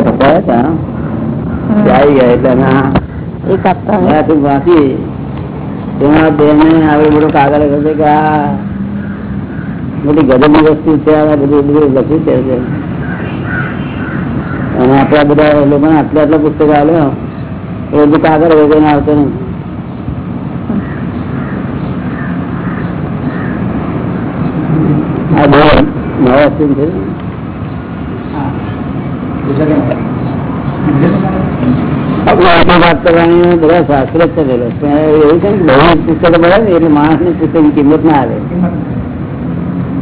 પપ્પા હતા. આવી ગયા એટલે એક આપતા. વાંચી. તેમાં બેને આવડે બધો કાગળ લખ્યો કે આ બધી ગજબની વસ્તુ છે આ બધું બધું લખ્યું છે અને આપણા બધા લોકોને આટલા આટલા પુસ્તકો આવ્યો એ બધું કાગળ વગેરે આવતો નહીં. આ બહુ નવા સ્કીમ છે. માણસની પુસ્તક કિંમત ના આવે.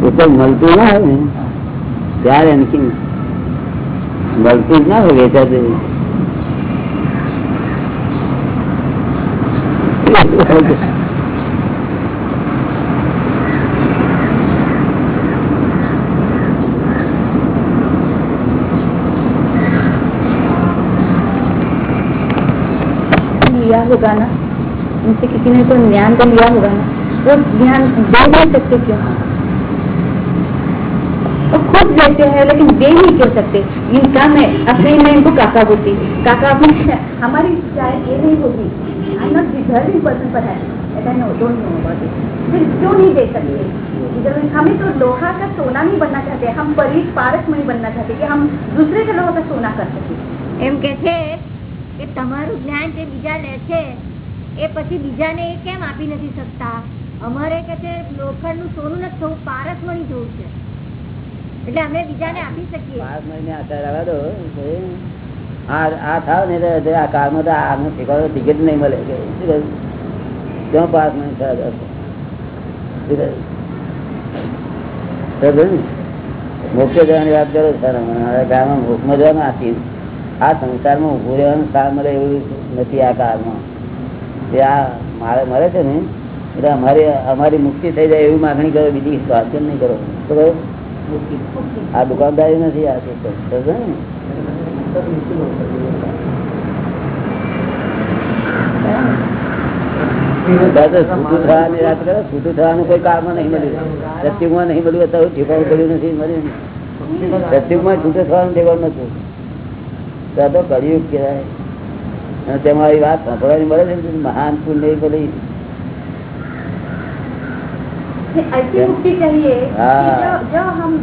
પુસ્તક મળતું ના આવે ને, ત્યારે એની કિંમત મળતું જ ના હોય વેચાતું लिया होगा ना? उनसे किसी ने तो ज्ञान तो लिया होगा ना? वो ज्ञान दे नहीं सकते क्यों? वो खुद देते हैं, लेकिन दे नहीं क्यों सकते? इनका मैं, अपने मैं इनको काका बोलती काका अपनी, हमारी चाय ये नहीं होगी। आई नॉट भी पर्सन पर है फिर क्यों नहीं दे सकते? हमें तो लोहा का सोना नहीं बनना चाहते। हम परी पारक में बनना चाहते कि हम दूसरे के लोहा का सोना कर सके। एम कहते કે તમારું જ્ઞાન જે બીજા લે છે, એ પછી બીજાને એ કેમ આપી નથી શકતા? અમારે કે છે, લોખંડનું સોનું નથી થવું પારસ મળી જવું છે. એટલે અમે બીજાને આપી શકીએ. આ થાવ ને આ આ કારમાં તો આનું શીખવાડો ટિકિટ નહીં મળે? ક્યાં પાંચ મહિને થયા? મોક્ષે જવાની વાત કરો સર ગામમાં મોક્ષમાં જવાનું આથી આ સંસારમાં ઉભું રહેવાનું સ્થાન મળે એવું નથી આ કાળમાં. જે આ મારે મળે છે ને, એટલે અમારી અમારી મુક્તિ થઈ જાય એવી માગણી કરો, બીજી વાત નહીં કરો. શું કહ્યું? આ દુકાનદારી નથી, આ? દાદા છૂટું થવાની કોઈ કામમાં નહીં મળ્યું. સત્યુગમાં નહીં મળ્યું તો ઠેકાણું કર્યું નથી, મળ્યું સત્યુગમાં છૂટું થવાનું ઠેકાણું નથી. તો આ તો કળિયુગ કહેવાય અને તેમાં આવી વાત સાંભળવાની મળે છે ને મહાન પુણ્ય બધી ऐसी मुक्ति चाहिए कि हाँ। जो जो हम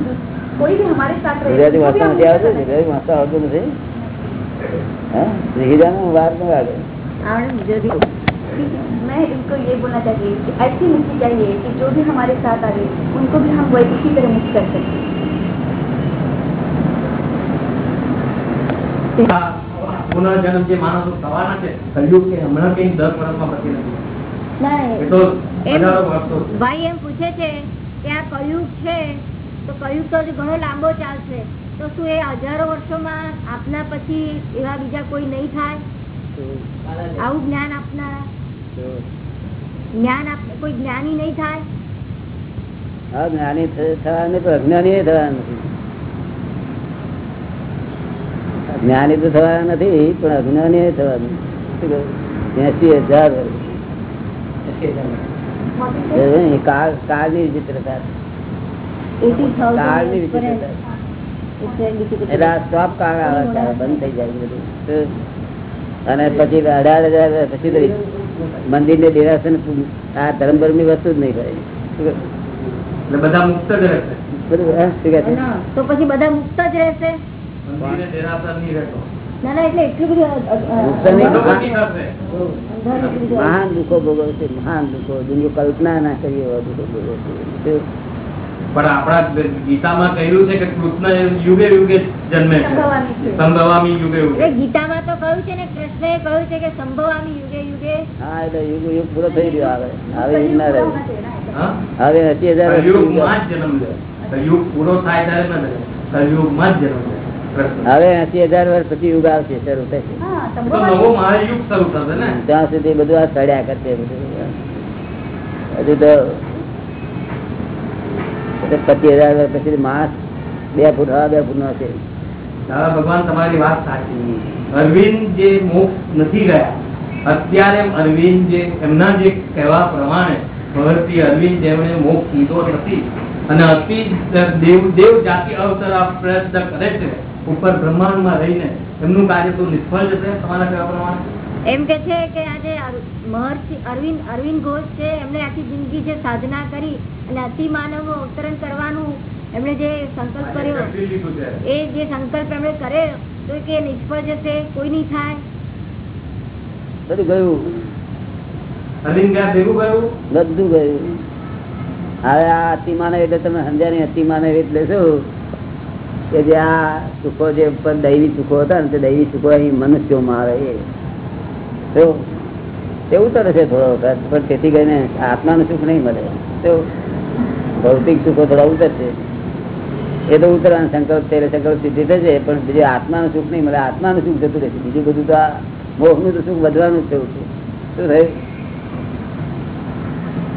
कोई भी हमारे साथ रहे ગુજરાતી वो भी વાંચતા हम નથી આવતું उसके ગુજરાતી વાંચતા આવતું નથી હા હીરાનું વાર ન લાગે આવડે ગુજરાતી साथ- मैं इनको ये बोलना चाहिए कि ऐसी मुक्ति चाहिए कि जो भी हमारे साथ आए उनको भी हम वही इसी तरह मुक्त कर सकते પુનર્જન્મ જે માણસો થવાના છે કલયુગ કે હમણાં કઈ દસ વર્ષમાં પછી નથી. ના એ તો એમ હજારો વર્ષો છે. ભાઈ એમ પૂછે છે કે આ કયુગ છે તો કયુગ તો ઘણો લાંબો ચાલશે. તો શું એ હજારો વર્ષોમાં આપના પછી એવા બીજા કોઈ નહીં થાય? આવું જ્ઞાન આપનારા? જ્ઞાન આપ કોઈ જ્ઞાની નહીં થાય? હા જ્ઞાની થ- થવાનું પણ અજ્ઞાની થવાનું નથી. જ્ઞાની તો થવાના નથી પણ અજ્ઞાની થવાનું. એસી હજાર. વર્ષ. એ કાળ કાળની વિચિત્રતા. કાળની વિચિત્રતા. એટલે આ સ્ટોપ કાળ આવે બંધ થઈ જાય બધું. અને પછી અઢાર હજાર પછી મંદિર ને દેરાસર આ ધર્મ ધર્મની વસ્તુ જ નહીં? એટલે બધા મુક્ત જ રહેશે? તો પછી બધા મુક્ત જ રહેશે? મહાન દુઃખો. ભોગવશે મહાન દુઃખો. જેની કલ્પના ના કરી એવા દુઃખો ભોગવશે. પણ આપણા ગીતામાં કહ્યું છે કે કૃષ્ણ યુગે યુગે જન્મે છે. સંભવામી યુગે યુગે. ગીતામાં તો કહ્યું છે ને કૃષ્ણએ કહ્યું છે કે સંભવામી યુગે યુગે. હા એટલે યુગ યુગ પૂરો થઈ રહ્યો આવે. હવે ના રહ્યો હવે એસી હજાર થઈ જ જન્મ લે. યુગ પૂરો થાય ત્યારે ન લે કલયુગમાં જ જન્મ લે. હવે એસી હજાર વર્ષ પછી યુગ આવશે શરૂ થશે. ત્યાં સુધી બધું આ સડ્યા કરશે હજુ તો પચીસ હજાર વર્ષ પછી માસ બે ફૂટ હવા બે ફૂટ નો છે દાદા ભગવાન તમારી વાત સાચી. અરવિંદ જે મોક્ષ નથી ગયા અત્યારે અરવિંદ જે એમના જે કહેવા પ્રમાણે ભગવતી અરવિંદ જેમણે મોક્ષ લીધો નથી અને અતિ દેવ દેવ જાતિ અવતરા પ્રયત્ન કરે છે ઉપર બ્રહ્માંડમાં રહીને એમનું કાર્ય તો નિષ્ફળ જશે તમારા કહેવા પ્રમાણે? એમ કે છે કે આજે મહર્ષિ અરવિંદ અરવિંદ ઘોષ છે એમણે આખી જિંદગી જે સાધના કરી અને અતિ માનવ અવતરણ કરવાનું એમણે જે સંકલ્પ કર્યો. એ જે સંકલ્પ એમણે કર્યો તો કે નિષ્ફળ જશે કોઈ નહીં થાય. બધું ગયું. અરવિંદ ભેગું ગયું? બધું ગયું. હવે આ અતિમાનવ એટલે તમે સમજ્યા નહીં અતિમાનવ એટલે શું? કે જે આ સુખો જે ઉપર દૈવી સુખો હતા ને તે દૈવી સુખો અહીં મનુષ્યોમાં આવે એ. તો રહેશે થોડો વખત પણ તેથી કરીને આત્માનું સુખ નહીં મળે. તો ભૌતિક સુખો થોડા ઉતરશે. એ તો ઉતરવાનું સંકલ્પ ત્યારે સંકલ્પ સિદ્ધિ થશે, પણ બીજું આત્માનું સુખ નહીં મળે, આત્માનું સુખ જતું રહેશે. બીજું બધું તો આ મોહનું તો સુખ વધવાનું જ થયું છે. શું થયું?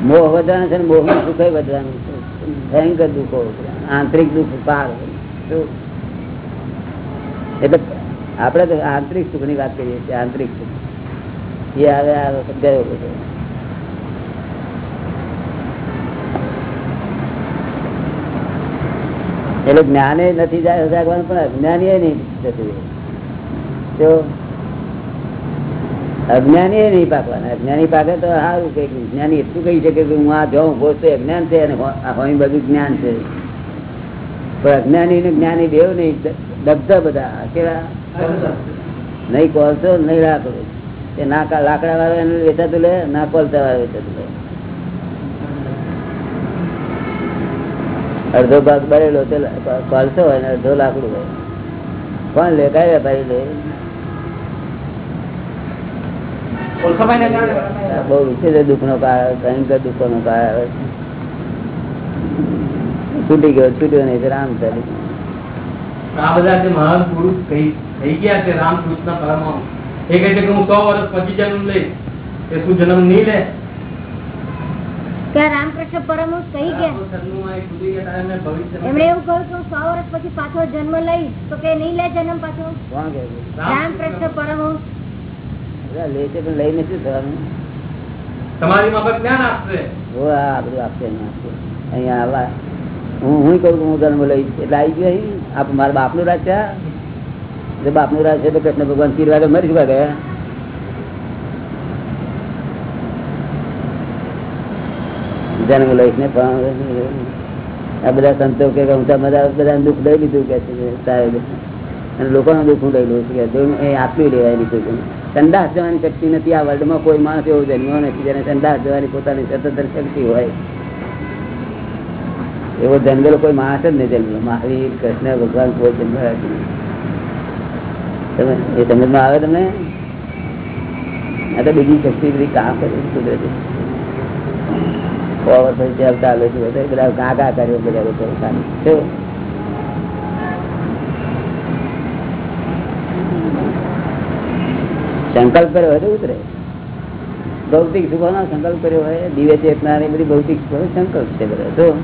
મોહ વધવાનું છે ને મોહનું સુખ વધવાનું છે. ભયંકર દુઃખો, આંતરિક દુઃખ પાર? એટલે આપણે તો આંતરિક સુખની વાત કરીએ છીએ, આંતરિક સુખ. એ હવે આ વખત ગયો બધો. એટલે જ્ઞાને નથી જાગવાનું પણ અજ્ઞાની નહીં જતું. તો અજ્ઞાની નહીં પાકવાના. અજ્ઞાની પાકે તો સારું કે જ્ઞાની એટલું કહી શકે કે હું આ જાઉં ઊભો છું અજ્ઞાન છે અને બધું જ્ઞાન છે. પણ અજ્ઞાની ને જ્ઞાની બેવ નહીં દબધા બધા. કેવા? નહીં કોલસો નહીં લાકડું એ ના લાકડા વાળો એને વેચાતું લે ના કોલતા વાળો વેચાતું લે. અડધો ભાગ બરેલો તે કોલસો હોય ને અડધો લાકડું હોય. કોણ લે? કઈ વેપારી લે બહુ વિચિત્ર દુઃખ નો કાળ ભયંકર દુઃખો નો કાળ આવે છે. છૂટી ગયો છૂટ્યો નહીં રામ ચાલી. આ બધા જે મહાન પુરુષ થઈ થઈ ગયા છે રામકૃષ્ણ પરમહંસ એ કહે છે કે હું સો વર્ષ પછી જન્મ લઈશ એ શું જન્મ નહીં લે? ત્યાં રામકૃષ્ણ પરમહંસ કહી ગયા. આપણું સરનું આ સુધી ગયા તારે મેં ભવિષ્યમાં- એમણે એવું કહ્યું કે હું સો વર્ષ પછી પાછો જન્મ લઈશ તો કે નહીં લે જન્મ પાછો? છે? રામકૃષ્ણ પરમહંસ. લે છે પણ લઈને શું થવાનું? તમારી માફક જ્ઞાન આપશે. આ બધું આપશે. અહીંયા આવા હું હું કહું હું જન્મ લઈશ એટલે આવી ગયો આપ મારા બાપનું રાજ છે બાપ બાપનું રાજ છે કૃષ્ણ ભગવાન તીરવા મરી જવા ગયા જન્મ લઈશ ને પણ આ બધા સંતો કે હું બધા બધા દુઃખ લઈ લીધું કે છે, સાહેબ. અને લોકોનું દુઃખ હું લઈ લઉં છું કે એ આટલું લેવાય કોઈ સંદાસ જવાની શક્તિ નથી આ વર્લ્ડમાં કોઈ માણસ એવો જન્મ્યો નથી જેને સંદાસ જવાની પોતાની સ્વતંત્ર શક્તિ હોય. એવો જન્મેલો કોઈ માણસ જ નહીં જન્મેલો મહાવીર કૃષ્ણ, ભગવાન, કોઈ જન્મેલા જ નહીં. તમે, એ સમજમાં આવે તમે બીજી શક્તિ, બધી કામ કરી કુદરતી. છે, બધા કા કા કર્યો બધા લોકો. સંકલ્પ કર્યો હોય તો ઉતરે. ભૌતિક સુખો સંકલ્પ કર્યો હોય, દિવ્ય ચેતના બધી ભૌતિક સુખો સંકલ્પ છે બધા. તો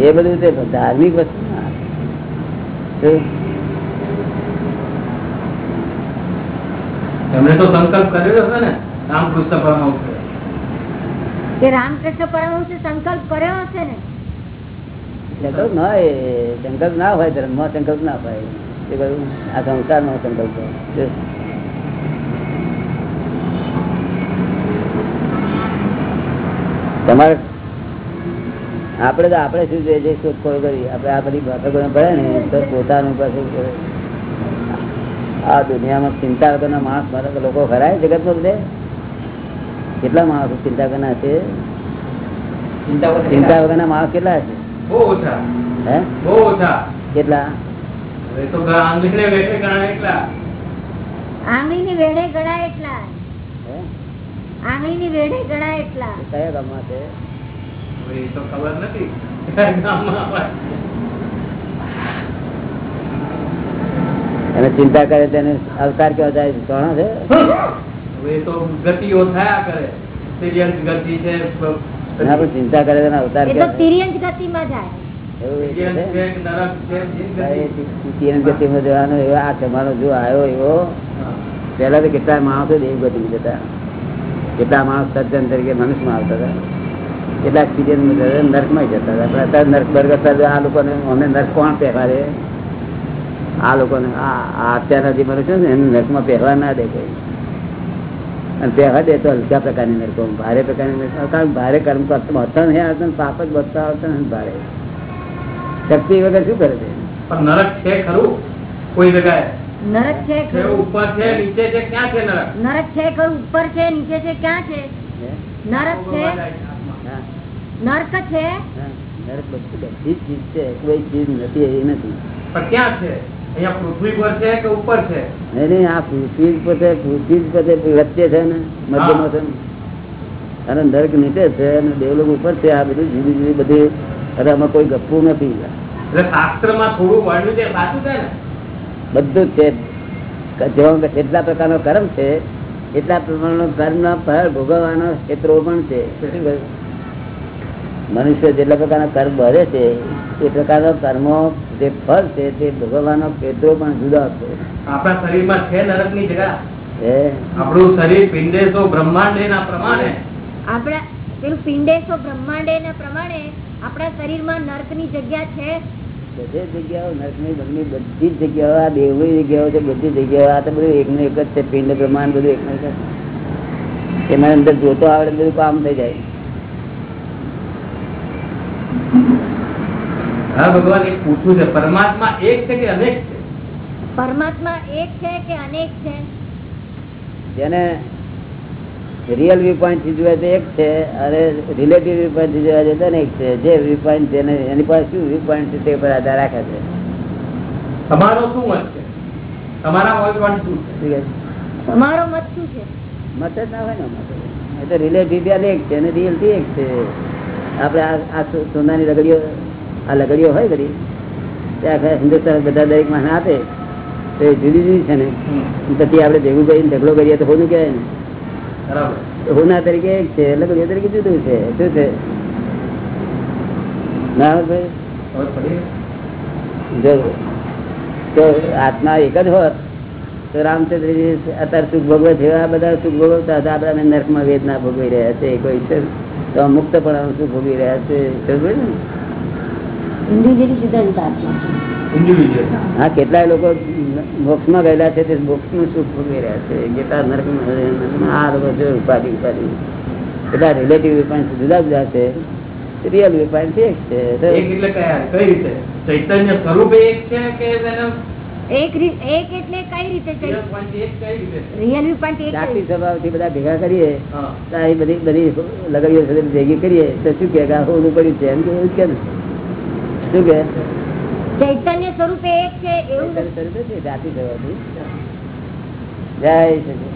એ બધું તે ધાર્મિક વસ્તુ ના તો સંકલ્પ કર્યો હશે ને રામકૃષ્ણ પરમહંસે કે રામકૃષ્ણ પરમહંસે સંકલ્પ કર્યો હશે ને? સંકલ્પ ના હોય સંકલ્પ ના હોય ધર્મમાં સંકલ્પ ના હોય. એ બધું આ સંસારનો સંકલ્પ હોય. તમારે આપણે તો આપણે શું જોઈએ છે? શોધખોળ કરી. આપણે આ બધી બાબતો ભરે ને તો પોતાનું પાછું આ દુનિયામાં ચિંતા વગરના માણસ મારા લોકો ખરાય જગતમાં બધે. કેટલા માણસો ચિંતા કરનાર છે? ચિંતા વગર ચિંતા વગરના માણસ કેટલા છે? હે? કેટલા? આંગળીને વેઠે ગણાય એટલા. આંગળીની વેઢે ગણાય એટલા. હે? આંગળીની વેઢે ગણાય એટલા. કયા ગામમાં છે? એ તો ખબર નથી. અને ચિંતા કરે તેને અવતાર કેવો જાય છે? કોણ છે? હવે એ તો ગતિઓ થયા કરે. તિર્યંક ગતિ છે ના પણ ચિંતા કરે તેને અવતાર એ તો છે? ગતિમાં જાય કેટલા માણસો દેવગતિ જતા. કેટલા માણસ સજ્જન તરીકે મનુષ્યમાં આવતા હતા. કેટલાક સિઝન નર્કમાં જતા હતા. અત્યારે નર્ક બર્ગ આ લોકોને અમને નર્ક કોણ પહેરાવે આ લોકોને આ આ અત્યારના જે મનુષ્યો છે ને એને નર્કમાં પહેરવા ના દે કોઈ. અને પહેરવા દે તો હલકા પ્રકારની નર્કો ભારે પ્રકારની નર્કો કારણ ભારે કર્મ કરતા હતા ને આવતા ને પાપ જ વધતા આવતા ને ભારે. શક્તિ વગર શું કરે છે? નરક છે ખરું? કોઈ જગ્યાએ? નરક છે ખરું. ઉપર છે નીચે છે ક્યાં છે નરક? નરક છે ખરું. ઉપર છે નીચે છે ક્યાં છે? નરક છે. નર્ક છે? નર્ક બધી ચીજ છે કોઈ ચીજ નથી એ નથી. પણ ક્યાં છે? અહીંયા પૃથ્વી પર છે કે ઉપર છે? નહીં નહીં આ પૃથ્વી જ પોતે પૃથ્વી જ પોતે વચ્ચે છે ને મધ્યમાં છે અને નર્ક નીચે છે અને દેવલોક ઉપર છે આ બધું જુદી જુદી બધી અરે આમાં કોઈ ગપ્પું નથી. એટલે શાસ્ત્રમાં થોડું વર્ણ્યું છે સાચું છે ને? બધું છે. જેવા કે જેટલા પ્રકારનો કર્મ છે એટલા પ્રમાણનો કર્મના ફળ ભોગવવાનો ક્ષેત્રો પણ છે. શું કહ્યું? મનુષ્ય જેટલા પ્રકારના કર્મ ભરે છે એ પ્રકારના કર્મો જે ફળ છે તે ભોગવવાનો ક્ષેત્રો પણ જુદા છે આપણા શરીરમાં છે નરકની જગ્યા આપણું શરીર પિંડેશો બ્રહ્માંડ ના પ્રમાણે. આપણા પેલું પિંડેશો બ્રહ્માંડે ના પ્રમાણે આપણા શરીરમાં નર્કની જગ્યા છે. બધે જગ્યાઓ નરકની બધી બધી જ જગ્યાઓ આ દેવની જગ્યાઓ છે બધી જગ્યાઓ આ તો બધું એકનું એક જ છે પિંડ બ્રહ્માંડ બધું એકનું એક જ છે. એમાં અંદર જોતો આવડે બધું કામ થઈ જાય. હા ભગવાન એક પૂછવું છે પરમાત્મા એક છે કે અનેક છે? પરમાત્મા એક છે કે અનેક છે? જેને રિયલ વ્યૂ પોઈન્ટથી જોવા તો એક છે અને રિલેટિવ વ્યૂ પોઈન્ટથી જોવા તો અનેક છે. જે વ્યૂ પોઈન્ટ જેને એની પાસે શું વ્યૂ પોઈન્ટ છે તે પર આધાર રાખે છે. તમારો શું મત છે? તમારા મત પણ શું છે? તમારો મત શું છે? મત જ ના હોય ને મત એ તો રિલેટિવ એક છે અને રિયલથી એક છે. આપણે આ સોનાની લગડીઓ આ લગડીઓ હોય ઘડી આખા હિન્દુસ્તાન બધા દરેક માણસ આપે તો એ જુદી જુદી છે ને. પછી આપણે ભેગું કરીને ઢગલો કરીએ તો હોનું કહેવાય ને. હોના તરીકે એક છે લગડીઓ તરીકે જુદું છે. શું છે? ના ભાઈ? આત્મા એક જ હોત તો રામચંદ્રજી અત્યારે સુખ ભોગવે છે આ બધા સુખ ભોગવતા હતા. આપણે નર્કમાં વેદના ભોગવી રહ્યા છે કોઈ છે તો મુક્તપણા સુખ ભોગવી રહ્યા છે. ને? ઇન્ડિવિજ્યુઅલી જુદા જુદા આત્મા છે ઇન્ડિવિજ્યુઅલ હા કેટલાય લોકો મોક્ષમાં ગયેલા છે તે મોક્ષનું સુખ ભોગવી રહ્યા છે. કેટલા નર્કમાં આ લોકો છે ઉપાધિ ઉપાધિ. કેટલા રિલેટિવ જુદા જુદા છે. રિયલ ચૈતન્ય સ્વરૂપે એક કે એક એટલે કઈ રીતે બધા ભેગા કરીએ. બધી બધી લગડીઓ ભેગી કરીએ તો શું કે આ પડ્યું છે? એમ કે એવું જ કે ને શું કે ચૈતન્ય સ્વરૂપે એક છે એવું સ્વરૂપે છે, જાતિ સ્વભાવથી જય સચિદાનંદ.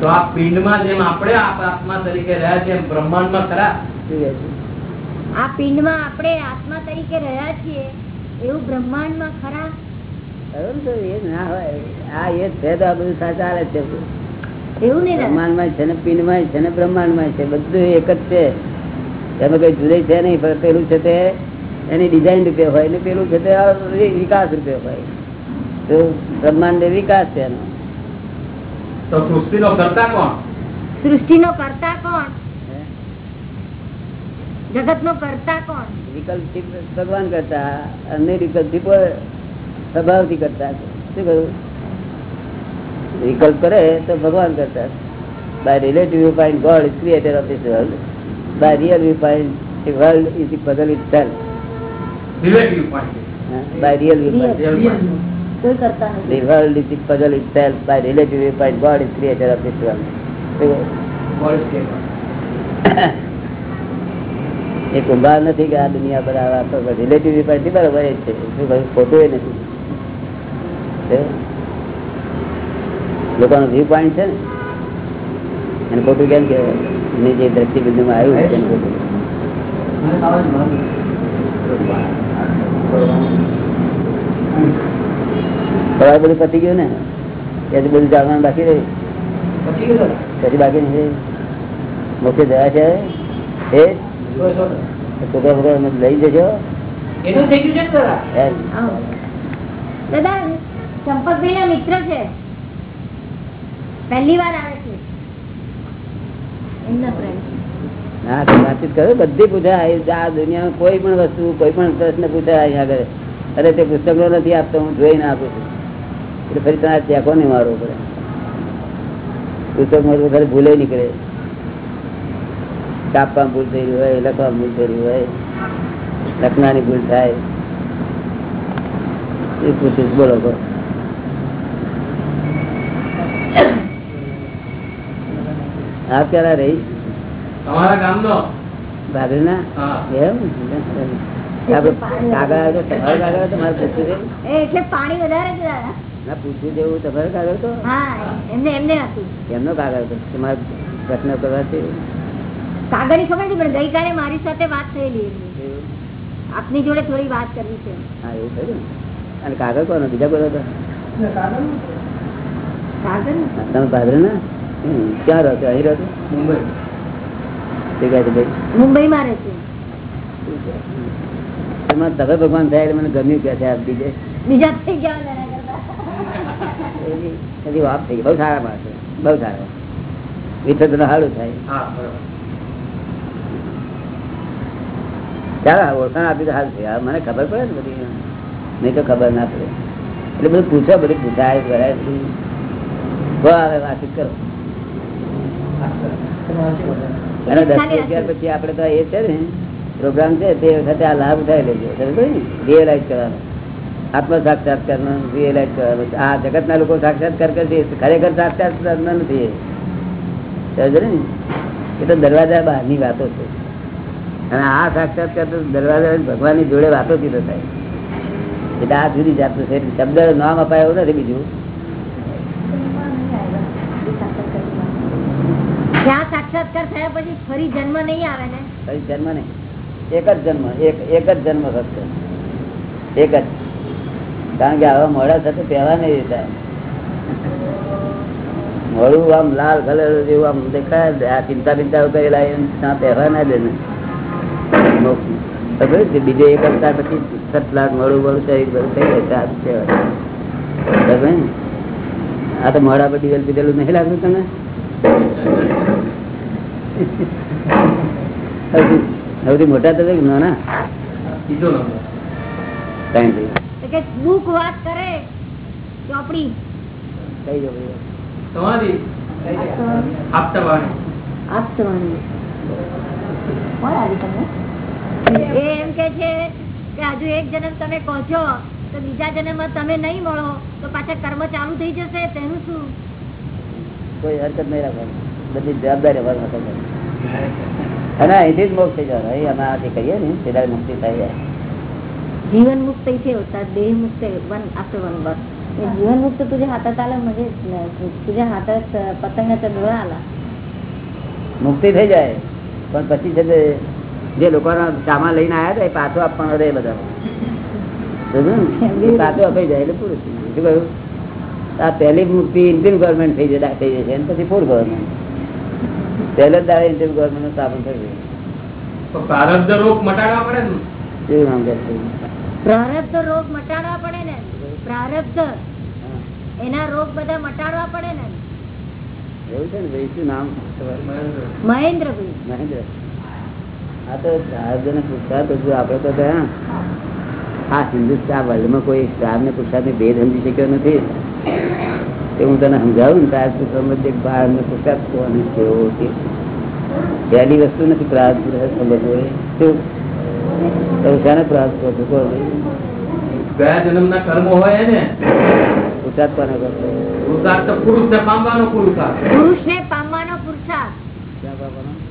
તો આ પિંડમાં જેમ આપણે આત્મા તરીકે રહ્યા છે બ્રહ્માંડમાં ખરા? શું કહે છે? આ પિંડમાં આપણે આત્મા તરીકે રહ્યા છીએ એવું બ્રહ્માંડમાં ખરા? તો એ ના હોય. આ એ છે આ બધું સાચું જ છે. એવું નહીં? બ્રહ્માંડમાં છે ને પિંડમાં છે ને બ્રહ્માંડમાં છે બધું એક જ છે. એમાં કઈ જુદે છે નહીં પણ પેલું છે તે એની ડિઝાઇન રૂપે હોય ને પેલું છે તે વિકાસ રૂપે હોય. તો બ્રહ્માંડ વિકાસ છે એનો. સૃષ્ટિનો કરતા કોણ? સૃષ્ટિનો કરતા કોણ? હે? જગતનો કરતા કોણ? વિકલ્પથી ભગવાન કરતા અને વિકલ્પથી કોઈ સ્વભાવથી કરતા. શું કહ્યું? વિકલ્પ કરે તો ભગવાન કરતા. By relative view point God is creator of this world by real view point the world is the puzzle itself relative point by real view point Real point. કોઈ કરતા નથી the world is the puzzle itself by relative view point God is creator of this World. એ કુંભાર નથી કે આ દુનિયા બરાબર relative view બરાબર એ છે. શું કહ્યું ખોટું એ નથી? લોકોનો વ્યૂ પોઈન્ટ છે ને? એને ખોટું કેમ કહેવાય? એની જે દ્રષ્ટિ બિંદુમાં આવ્યું છે તમારે બધું પતી ગયું ને? ત્યાંથી બધું જાણવાનું બાકી રહ્યું. પછી બાકી નહીં મોક્ષે જયા છે એ છોકરા બોકરા લઈ જજો. દાદા ચંપકભાઈ ના મિત્ર છે. પહેલી વાર આવે હા વાતચીત કરો, બધી પૂછાય. આ દુનિયામાં કોઈ પણ વસ્તુ, કોઈ પણ પ્રશ્ન પૂછાય આગળ. અરે, તે પુસ્તકો નથી આપતો, હું જોઈને આપું છું. એટલે ફરી તમારે ત્યાં કોને મારવો પડે. પુસ્તકમાં તો ખાલી ભૂલે નીકળે. કાપવામાં ભૂલ થઈ હોય, લખવામાં ભૂલ રહી હોય, લખનાની ભૂલ થાય. એ પૂછીશ બોલો. આ ક્યારે રહી તમારા ગામ નો ભાભી. ના હા ગઈકાલે મારી સાથે વાત થયેલી આપની જોડે થોડી વાત કરવી છે. હા એવું થયું અને કાગળ કોનો? બીજા કોઈ હતો? કાગળ તમે ભાદરે ના. ક્યાં રહે છો? અહીં રહો મુંબઈ. ભાઈ. મુંબઈમાં રહે છે. તમે ભગવાન થાય મને ગમ્યું કે છે આ બીજે. બીજા થઈ ગયા જરા કરતા. એવી હજી વાત થઈ બહુ સારા માણસ બહુ સારા. વિઠ્ઠલ સારું થાય. હા ચાલો ઓળખાણ આપી તો સારું છે મને ખબર પડે ને બધી. નહીં તો ખબર ના પડે. એટલે બધું પૂછો બધું પૂછાય કરાય બધું. આવે વાતચીત કરો. અને દસ અગિયાર પછી આપડે તો એ છે ને પ્રોગ્રામ છે તે વખતે આ લાભ ઉઠાવી લેજો. ને? રિયલાઇઝ કરવાનો. આત્મ સાક્ષાત્કાર નો રિયલાઇઝ કરવાનો આ જગત ના લોકો સાક્ષાત્કાર કરે ખરેખર સાક્ષાત્કાર નથી એ. ને? તો દરવાજા બહારની વાતો છે. અને આ સાક્ષાત્કાર તો દરવાજા ભગવાનની જોડે વાતો થી તો થાય. એટલે આ જુદી જાતનું છે. શબ્દ નામ અપાય નથી બીજું. જ્યાં સાક્ષાત્કાર થયા પછી ફરી જન્મ નહીં આવે ને? ફરી જન્મ નહીં. એક જ જન્મ એક એક જ જન્મ થશે. એક જ. કારણ કે આવા મોડા સાથે પહેલા નહીં દેતા. મોડું આમ લાલ કલર જેવું આમ દેખાય આ ચિંતા બિંતા કરેલા એમ ત્યાં પહેરવા ના દે? બીજે એક અવતાર પછી સત લાખ મોડું મોડું શરીર બધું થઈ જાય. આ તો મોડા પછી વેલ પીધેલું નહીં લાગતું તમને સૌથી મોટા તો નાના? એમ કે છે કે હજુ એક જન્મ તમે કહો છો તો બીજા જન્મમાં તમે નહીં મળો તો પાછા કર્મ ચાલુ થઈ જશે તેનું શું? કોઈ હરકત નહીં રાખવાની. બધી જવાબદારી રહેવાનું હતું અને અહીંથી જ મોક્ષ થઈ જવાનું અહીં અમે આ જે કરીએ ને સીધા મુક્તિ થઈ જાય जीवन मुक्त इथे होतात देह मुक्त वन असं वन बस हे जीवन मुक्त तुझ्या हातात आलं म्हणजे न- तुझ्या हातात अं, पतंगाचा डोळा आला મુક્તિ થઈ જાય પણ પછી છે તે જે લોકોના સામાન લઈને આવ્યા હતા એ પાછો આપવાનો રહે બધા પાછો અપાઈ જાય એટલે પૂરું થઈ ગયું. શું કહ્યું આ પહેલી મુક્તિ ઇન્ડિયન ગવર્મેન્ટ થઈ જાય થઈ જશે અને પછી ફૂલ ગવર્મેન્ટ પહેલે દાડે ઇન્ટરવ્યુ ગવર્મેન્ટનું સ્થાપન થઈ પ્રારબ્ધ રોગ મટાડવા પડે ને? પ્રારબ્ધ રોગ મટાડવા પડે ને? પ્રારબ્ધ? એના રોગ બધા મટાડવા પડે ને? એવું છે ને ભાઈ શું નામ? મહેન્દ્રભાઈ મહેન્દ્ર આ તો પ્રાર્થને પૂછતા હજુ આપડે તો ત્યાં આ હિન્દુસ્તાન વર્લ્ડમાં કોઈ પ્રાર્થને પુરસાદની ભેદ સમજી શક્યો નથી. એ હું તને સમજાવું ને ત્યારે તું સમજ બહાર કોને કેવો કે પહેલી વસ્તુ નથી પ્રાર્થ સમજવો શું? શાને પ્રાર્થ કરો છો? કહો ગયા જન્મના કર્મો હોય ને પુરસાદ કોને કહો પુરુષાર્થ તો પુરુષને પામવાનો પુરુષાર્થ પુરુષ ને પામવાનો પુરુષાર્થ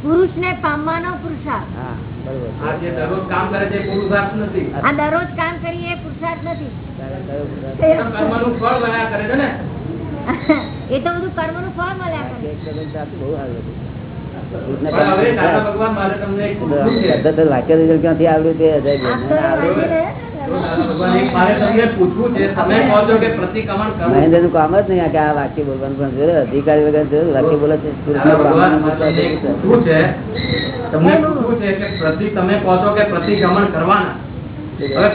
પુરુષ ને પામવાનો પુરુષાર્થ હા બરોબર. દરરોજ કામ કરે છે પુરુષાર્થ નથી. આ દરરોજ કામ કરીએ પુરુષાર્થ નથી. કર્મનું ફળ મળ્યા કરે છે ને. એ તો બધું કર્મ ફળ મળે અધિકારી વગર જોડે વાક્ય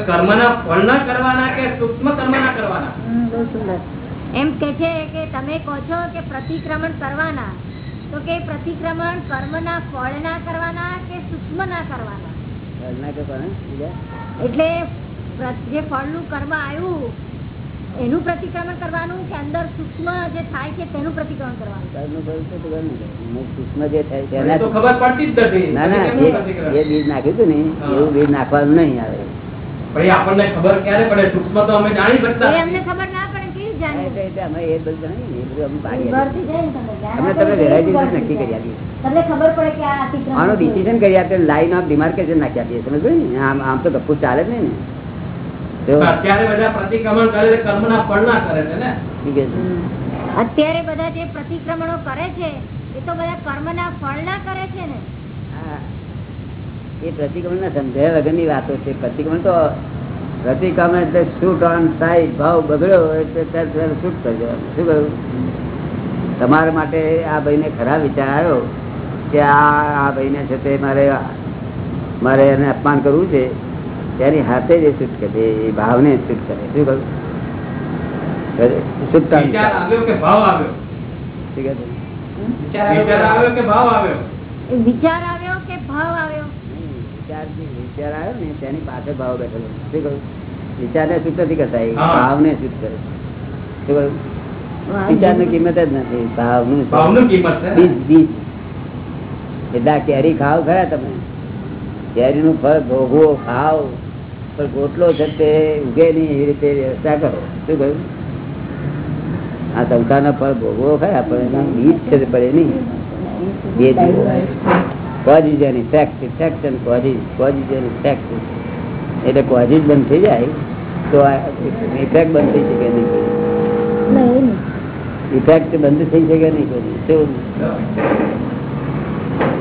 કર્મ ના ફળ ના કરવાના કે સૂક્ષ્મ કર્મ ના કરવાના? એમ કે છે કે તમે કહો છો કે પ્રતિક્રમણ કરવાના તો કે પ્રતિક્રમણ કર્મના ફળના કરવાના કે સૂક્ષ્મના કરવાના? એટલે જે ફળનું કર્મ આવ્યું એનું પ્રતિક્રમણ કરવાનું કે અંદર સૂક્ષ્મ જે થાય છે તેનું પ્રતિક્રમણ કરવાનું? સૂક્ષ્મ જે થાય છે એ એના તો ખબર પડતી જ નથી. ના ના જે બીજ નાખ્યું હતું ને એવું બીજ નાખવાનું નહીં આવે. એ આપણને ખબર ક્યારે પડે? સૂક્ષ્મ તો અમે જાણી શકતા. અમને ખબર ના પડે ને, ને આનો ડિસિઝન કરી આપીએ લાઈન ઓફ ડિમાર્કેશન નાખી આપીએ સમજ ને? આમ આમ તો ગપ્પુ ચાલે જ નહીં ને. અત્યારે બધા પ્રતિક્રમણ કરે કર્મના ફળ કરે છે ને? અત્યારે બધા જે પ્રતિક્રમણો કરે છે એ તો બધા કર્મના ફળના કરે છે ને. એ પ્રતિક્રમણ ના સમજાયા વગરની વાતો છે. પ્રતિક્રમણ તો પ્રતિક્રમણ એટલે શૂટ ઓન સાઈડ ભાવ બગડ્યો એટલે ત્યારે શૂટ કરી દેવાનું શું કહ્યું? તમારા માટે આ ભાઈને ખરાબ વિચાર આવ્યો કે આ આ ભાઈને છે તે મારે મારે એને અપમાન કરવું છે તેની હાથે જ શૂટ કરે એ ભાવને શૂટ કરે. શું કહ્યું? શુદ્ધ વિચાર આવ્યો કે ભાવ આવ્યો? વિચાર આવ્યો કે ભાવ આવ્યો? વિચાર આવ્યો ને તેની પાછળ ભાવ બેઠેલો. શું કહ્યું? વિચાર ને શુદ્ધ નથી કરતા એ. હા. ભાવ ને શુદ્ધ કરે. શું કહ્યું? વિચારની કિંમત જ નથી. ભાવનું ભાવનું કિંમત બીજ બીજ. બધા કેરી ખાવ ખરા તમે. કેરી નું ફળ ભોગવો ખાવ. પણ ગોટલો છે તે ઉગે નહીં એવી રીતે વ્યવસ્થા કરો. શું કહ્યું? આ સંસારના ફળ ભોગવો ખરા પણ એના બીજ છે પડે નહીં. બે કોઝિસ એની ફેક્ટ ઇફેક્ટ અને કોઝિસ કોઝિસ એન ઇફેક્ટ એટલે કોઝિસ બંધ થઈ જાય તો ઇફેક્ટ બંધ થઈ શકે નહીં. ઇફેક્ટ બંધ થઈ શકે નહીં કોઈ શું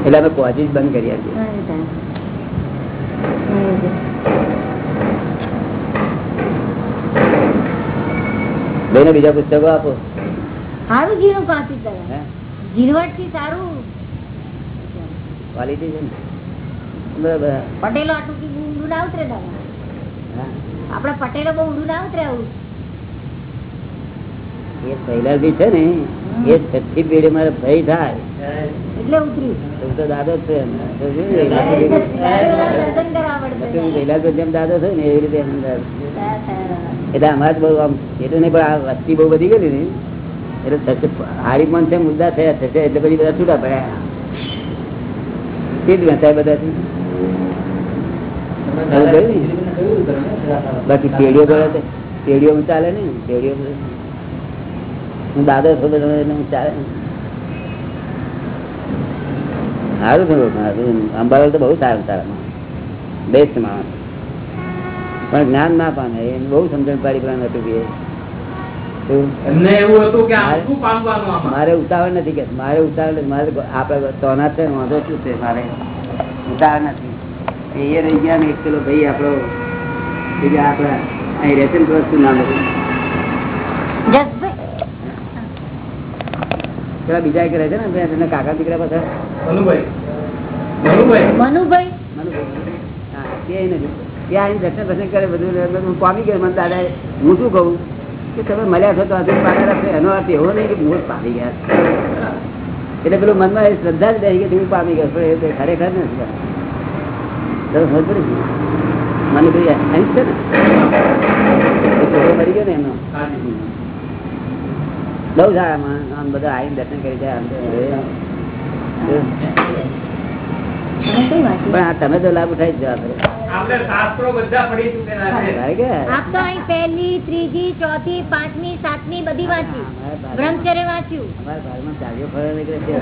એટલે અમે કોઝિસ બંધ કરી આપીએ લઈને બીજા પુસ્તકો આપો. સારું જીરો પાછી દે. થી સારું ક્વોલિટી છે ને. પટેલો આટલું ઊંડું ના ઉતરે આપડા પટેલો બહુ ઊંડું ના ઉતરે આવું. એ પહેલા બી છે ને એ છઠ્ઠી પેઢી મારે ભય થાય. એટલે ઉતર્યું. તો દાદો છે. બધું પહેલા તો જેમ દાદો થયો ને એવી રીતે. એટલે અમારે બહુ આમ એટલે નહીં પણ આ વસ્તી બહુ વધી ગયેલી ને એટલે હારી પણ છે મુદ્દા થયા થશે એટલે પછી બધા છૂટા પડ્યા. તે જ વેચાય? બાકી કરે તો પેઢીઓ ચાલે ને પેઢીઓ હું દાદા છો તો તમે ચાલે સારું થયું અંબાલાલ તો બહુ સારું સારા બેસ્ટ માણસ. પણ જ્ઞાન ના પામે એને બહુ સમજણ પાડી પ્રાણ હતું કે મારે ઉતાવળ નથી કે મારે ઉતાવળ નથી. મારે આપડે સોના છે વાંધો શું છે? મારે ઉતાવળ નથી. એ રહી ગયા ને એક ચલો ભાઈ આપડો બીજા આપડા અહીં રહેશે ને વસ્તુ ના પેલા બીજા એક રહે છે ને એના કાકા દીકરા પાછા. મનુભાઈ. મનુભાઈ? મનુભાઈ. મનુભાઈ. હા, તે નથી ત્યાં દર્શન દર્શન કરે બધું હું પામી ગયો. મને દાદા હું શું કહું? કે તમે મળ્યા છો તો હજુ પાકા રાખશો એનો અર્થ એવો નહીં કે હું પામી ગયા એટલે પેલું મનમાં એ શ્રદ્ધા જ રહી કે હું પામી ગયો પણ એ ખરેખર નથી તમે? મને ભાઈ અહીં છે ને. મરી ગયો ને એનો. બઉ સારા માણસ. આમ બધા આવીને દર્શન કરી જાય તમે પણ આ તમે તો લાભ ઉઠાઈ જ જવા પડે. આપણે શાસ્ત્રો બધા પડી ચૂકેલા છે. તારે કે. આપ તો અહીં પહેલી ત્રીજી ચોથી પાંચમી સાતમી બધી વાંચી. બ્રહ્મચર્ય વાંચ્યું. અમારા ઘરમાં ચાલ્યો ફરવા નીકળે છે.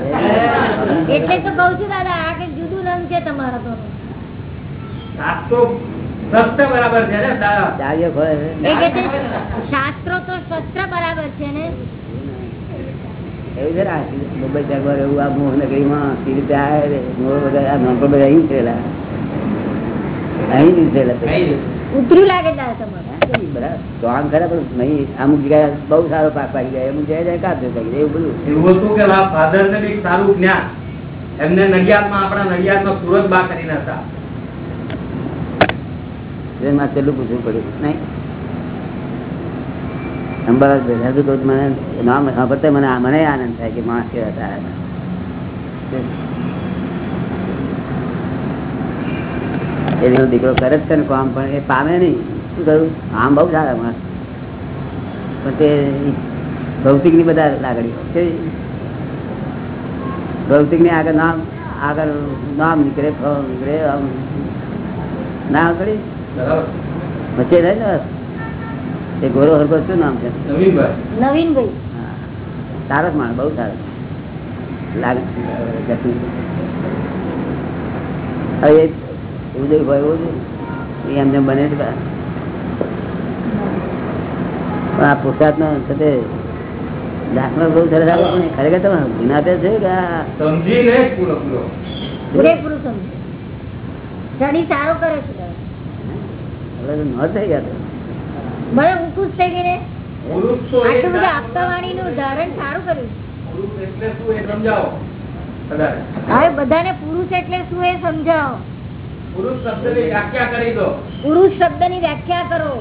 એટલે તો કઉ છું દાદા આ કઈ જુદું રંગ છે તમારા તો. શાસ્ત્રો બરાબર છે ને શાસ્ત્રો તો શસ્ત્ર બરાબર છે ને. એવું છે ને મુંબઈ શહેરમાં એવું આ મોહનગરીમાં સી રીતે આ મોહ બધા નોંધો બધા અહીં થયેલા. અહીં. ઉતર્યું લાગે તો આમ ખરા પણ નહીં અમુક જગ્યાએ બહુ સારો પાક પાકી જાય અમુક જગ્યાએ કાચો પાકી એવું બધું એવું હતું કે ફાધર ને બી સારું જ્ઞાન. એમને નડિયાદમાં આપણા નડિયાદમાં સુરત બા કરીને હતા. એમાં છેલ્લું પૂછવું પડ્યું. નહીં. અંબાલાલ તો મને નામ સાંભળતા મને મને આનંદ થાય કે માણસ કેવા સારા એનો દીકરો કરે જ છે ને કામ પણ એ પામે નહીં. શું કહ્યું આમ બહુ સારા માણસ. પણ તે ભૌતિકની બધા લાગણીઓ. છે ભૌતિકની આગળ નામ આગળ નામ નીકળે ફળ નીકળે આમ. ના આગળ વચ્ચે રહે ને એ ગોરો હરકો શું નામ છે? નવીનભાઈ. નવીનભાઈ. હા. સારો જ માણસ બહુ સારસ લાગે. હવે ઉદયભાઈ એવું છે એ એમને બને પણ આ પુરસાદ નો સાથે દાખલો બહુ સરસ આવે પણ ખરેખર તમે ગુનાતે છે કે સમજીને પૂરો પૂરો. પૂરેપૂરું સમજે. સારો કરે છે. હવે ન થઈ ગયા તો. મને હું ખુશ થઈ ગઈ ને આટલું બધું આપતાવાણી નું ધારણ સારું કર્યું. પુરુષ એટલે શું એ સમજાવો? બધાને પુરુષ એટલે શું એ સમજાવો? પુરુષ શબ્દની વ્યાખ્યા કરી દો. પુરુષ શબ્દની વ્યાખ્યા કરો.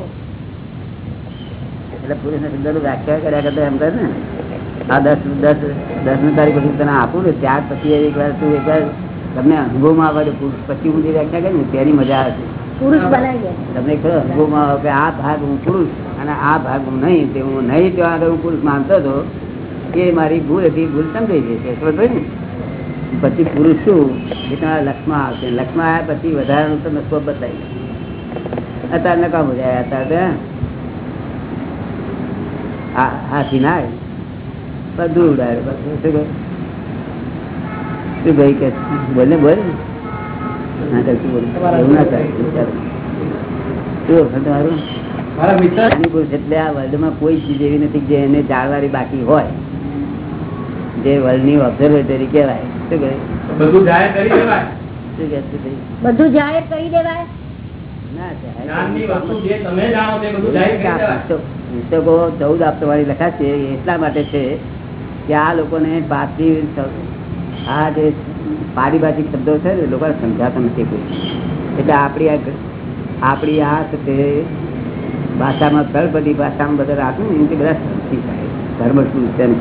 એટલે પુરુષ ને શબ્દ વ્યાખ્યા કર્યા કરતા એમ કરે ને આ દસ દસ દસમી તારીખ પછી તને આપું ને ત્યાર પછી એક વાર તું એક વાર તમને અનુભવમાં આવે પુરુષ પછી હું જે વ્યાખ્યા કરી ને તેની મજા આવે પુરુષ બનાવી તમને ખરો અનુભવમાં આવે કે આ ભાગ હું પુરુષ અને આ ભાગ હું નહીં તે હું નહીં ત્યાં આગળ હું પુરુષ માનતો હતો. એ મારી ભૂલ હતી ભૂલ સમજાઈ જશે પડી ને? પછી પુરુષ શું? એ તમારા લક્ષ્મણ આવશે. લક્ષ્મણ આવ્યા પછી વધારાનું તો સ્વપ બતાવી અત્યારે નકામ જાય અત્યારે હાથી ના બધું ઉડાડે. શું શું ભાઈ કે? બોલ બોલ. ના બોલ? એવું ના શું તમારું. એટલે આ વર્લ્ડમાં કોઈ ચીજ એવી નથી જે એને જાળવાની બાકી હોય. જે વર્લ્ડની ઓબ્ઝર્વેટરી કહેવાય. કહે બધું જાહેર કરી દેવાય? છે? બધું જાહેર કરી દેવાય? તે પુસ્તકો ચૌદ આપતવાળી લખાશે એ એટલા માટે છે કે આ લોકોને પાછી આ જે પારિભાષિક શબ્દો છે ને લોકોને સમજાતા નથી કોઈ. એટલે આપણી આ આપણી આ છે તે ભાષામાં સરળ બધી ભાષામાં બધા રાખવું ને એનાથી બધા સમજી જાય. ધર્મ શું છે ને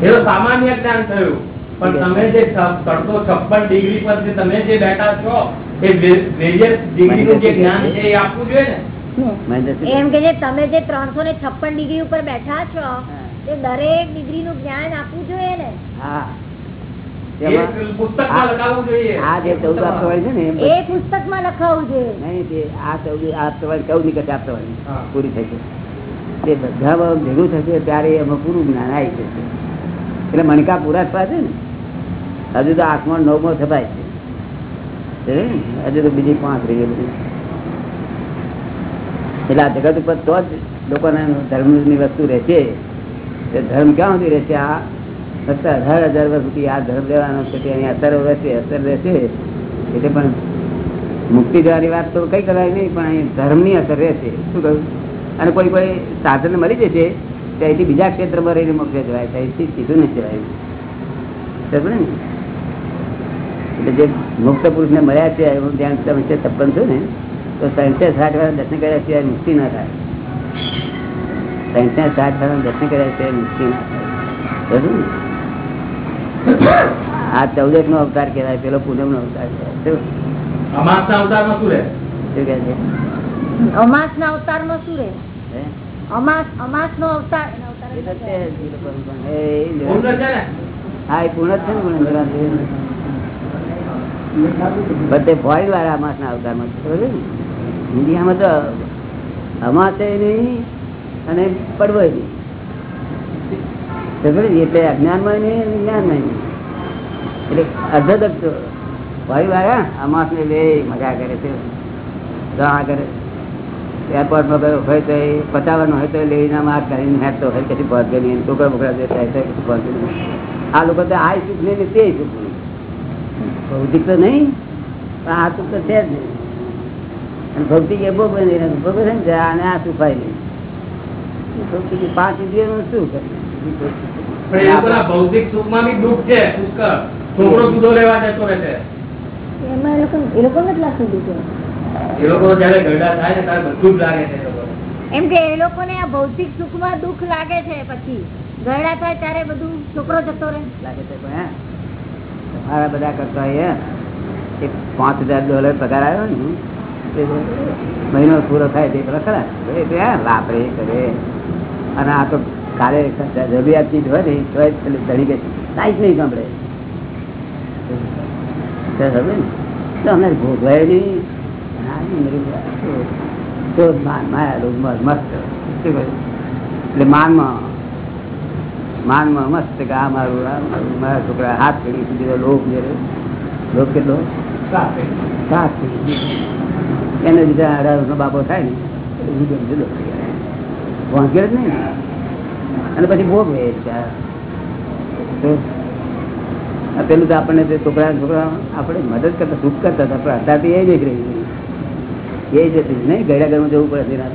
છે તો સામાન્ય જ્ઞાન થયું. પણ તમે જે ત્રણસો છપ્પન ડિગ્રી પર જે તમે જે બેઠા છો એ વેરિયસ ડિગ્રી નું જે જ્ઞાન છે એ આપવું જોઈએ ને? એમ કે જે તમે જે ત્રણસો ને છપ્પન ડિગ્રી ઉપર બેઠા છો તે દરેક ડિગ્રી નું જ્ઞાન આપવું જોઈએ ને? હા. એ એ. પૂરી થઈ ગઈ. તે બધા ભેગું થશે ત્યારે એમાં પૂરું જ્ઞાન આવી જશે. એટલે મણકા પૂરા થવા છે ને હજુ તો આઠમો નવમો થપાય છે. હજુ તો બીજી પાંચ રહી બધી. એટલે આ જગત ઉપર તો જ લોકોને ધર્મની વસ્તુ રહેશે તે ધર્મ ક્યાં સુધી રહેશે આ ફક્ત અઢાર હજાર વર્ષ સુધી આ ધર્મ લેવાનો છે તે અહીં અસર રહેશે અસર રહેશે? એટલે પણ મુક્તિ જવાની વાત તો કઈ કરાય નહીં, પણ અહીં ધર્મની અસર રહેશે શું કહ્યું? અને કોઈ કોઈ સાધન મળી જશે ત્યાંથી બીજા ક્ષેત્રમાં રહીને મોક્ષે જવાય ત્યાંથી સીધું નહીં જવાય. ને? એટલે જે મુક્ત પુરુષને મળ્યા છે હું ધ્યાન તમે છે તપન છું ને તો ત્રણસો સાઠ વાળા દર્શન કર્યા સિવાય મુક્તિ ના થાય. ત્રણસો સાઠ વાળા દર્શન કર્યા સિવાય મુક્તિ ના થાય. બધું આ ચૌદક નો અવતાર કહેવાય પેલો પૂનમ નો અવતાર કહેવાય. અમાસ ના અવતારમાં શું રે અમાસ અમાસ નો અવતાર. એનો અવતાર ને? હા એ પૂર્ણ છે ને બધે ફોરેન વાળા અમાસ ના? અવતારમાં? ઇન્ડિયામાં તો અમાસે નહીં અને પડવો નહીં. એટલે અજ્ઞાનમાં નહીં અને જ્ઞાનમાં નહીં. એટલે અર્ધદક તો ફોરેન વાળા અમાસ ને લે, મજા કરે છે. દવા કરે. એરપોર્ટમાં ગયો હોય તો એ પતાવવાનો હોય તો લેવીના માર્ક કરીને હેઠતો હોય કશું પહોંચે નહીં બોકરા દેતા હોય તો કશું પહોંચે આ લોકો તો આ સુખ નહીં તે સુખ નહીં ભૌતિક તો નહીં પણ આ સુખ તો છે જ નહીં. અને ભૌતિક એ બહુ બની ભોગવે છે. ને અને આ સુખાય નહીં. ભૌતિક પાંચ ઇન્દ્રિયોનું શું કરે? પણ એ લોકોના ભૌતિક સુખમાં બી દુઃખ છે છોકરો જુદો લેવા જતો રહે છે. એમાં એ લોકો એ લોકો કેટલા સુધી છે? એ લોકો જયારે ગરડા થાય ને ત્યારે બધું જ લાગે છે એમ કે એ લોકોને આ ભૌતિક સુખમાં દુઃખ લાગે છે પછી. ગરડા થાય ત્યારે બધું છોકરો જતો રહે. લાગે છે તમારા બધા કરતા હોય એ પાંચ હજાર ડોલર પગાર આવ્યો ને મહિનો પૂરો થાય તે પેલા ખરા. એ કરે. અને આ તો કાલે જરૂરિયાત ચીજ હોય ને, તો ધણી ગઈ કાંઈ નહીં હવે અમે ભોગવાય નહીં. મરી. તો- માયા મસ્ત. એટલે માનમાં માનમાં મસ્ત કે આ મારું મારું છોકરા હાથ પેઢી સુધી લોક જે રહ્યો. લોક કેટલો સાત પેઢી. એને લીધે અઢાર વર્ષનો બાપો થાય ને જુદો જુદો વાંકે જ નહીં ને. અને પછી ત્યાં. તો પેલું તો આપણને તે છોકરા છોકરા આપણે મદદ કરતા સુખ કરતા હતા પણ અત્યારથી એ જ રહી એ જ હતી નહીં ગયડા ઘરમાં જવું પડે તેના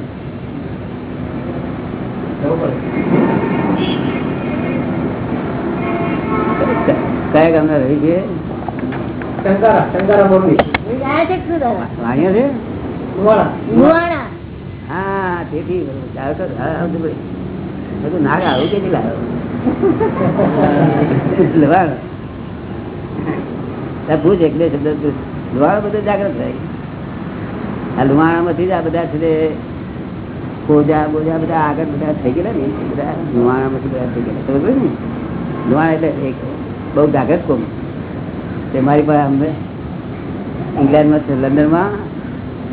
કે લાવ્યો રહી છે? ભૂજ એટલે શબ્દ પૂછ. બધો જાગ્રત થાય. આ લુહાણામાંથી જ આ બધા છે કોજા બોજા બધા આગળ બધા થઈ ગયેલા ને બધા લુવાણા માંથી બધા થઈ ગયેલા. ને? લુહાણ એટલે એક બહુ જાગ્રત કોમ તે મારી પાસે અમે ઇંગ્લેન્ડમાં લંડનમાં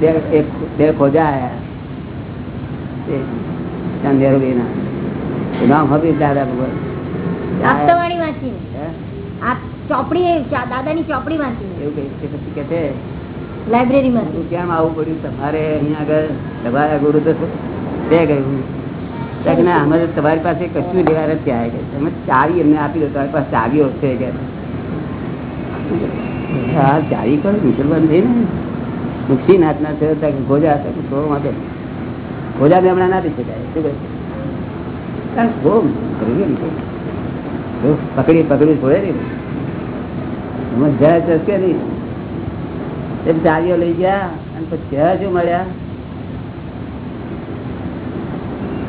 બે એક બે ખોજા આવ્યા નેહરુના નામ હતું દાદા ભગવાન. આપતાવાણી વાંચી? આપ ચોપડી ચા- દાદાની ચોપડી વાંચી એવું છે પછી કે છે લાઇબ્રેરીમાં. કેમ આવવું પડ્યું તમારે અહીંયા આગળ તમારા ગુરુ તો બે ગયું. ત્યાં કે અમારે તમારી પાસે કશું લેવા નથી આવે તમે ચાવી એમને આપી દો, તમારી પાસે ચાવીઓ છે કે હા, ચાવી કોણ મુસલમાન થઈ ને. મુક્ષી નાથના છે ગોજા કે થોડો ગોજા બી હમણાં નાથી શકાય શું કહે કારણ બહુ કરી પકડી પકડી છોડે ને. એમાં જાય ચસકે નહીં? એમ ચાવીઓ લઈ ગયા અને પછી ત્યાં શું મળ્યા?